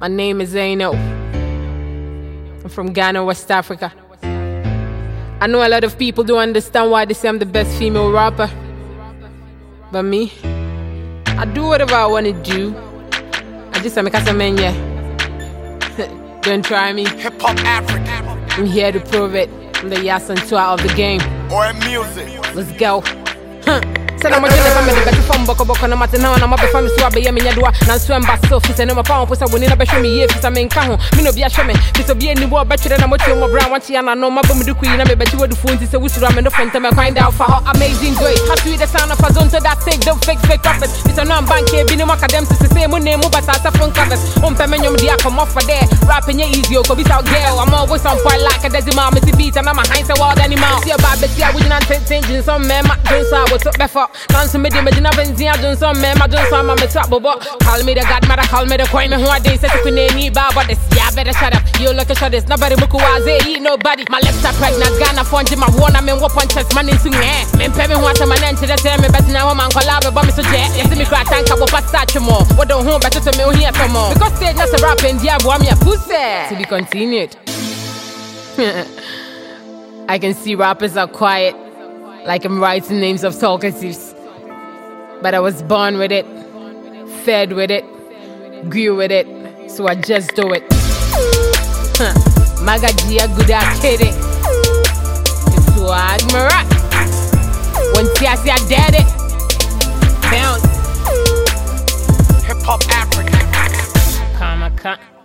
My name is Zaino. I'm from Ghana, West Africa. I know a lot of people don't understand why they say I'm the best female rapper. But me, I do whatever I want to do. I just make a man, yeah. Don't try me. Hip Hop Africa I'm here to prove it. I'm the Yaa Asantewaa of the game. or music. Let's go. Huh. Sɛ mɔgye ne ba mede bɛto fam bɔkɔbɔkɔ mate na na mabɛfa me so abɛyɛ me nyadoa nanso ɛmba so fi sɛ ne mapa wo po sɛ woni na bɛhwɛ me yie fi sɛ menka ho me obi ahwɛ me fi sɛ obi ani wɔ ɔbɛtwerɛ na mɔtue mɔ bra wankye anano mabɔ me duku na nti sɛ wosuro a me no ntɛm ɛkwan da wofa hɔ amazing how sweet the sound of a don't fi sɛ no bi ne mu sɛ sɛ mu ne mu phone wompɛ me de there. Rap nyɛ easy o wo girl. I'm always on point like a decimal me beat and I'm a high say wild animal see about besi a wogyina ntenten gye nsɔm mɛma dwonso a bɛfɔ mɛma dwonso ama meto abobɔ call me the godmother call me the queen me ho aden sɛ teku n'ani ba bɔ this yeah better shut up. You look nobody eat nobody. My pregnant me wɔ punches man nso ngɛ mempɛ me ho asɛm ana nkyerɛ sɛ me bɛtena hɔ ma nkɔla bɛbɔ me so gyɛ yɛse me kura tanka bɔ pa sa atwe mɔ wɔde wo ho bɛtoto me mɔ because sɛ rap ndi aboa me a pusɛ to be continued. I can see rappers are quiet, like I'm writing names of talkatives. But I was born with it, fed with it, grew with it, so I just do it. Huh. Magagia guda kere. Swag marat. When Tiasi I dead it. Bounce. Hip Hop Africa. Ka.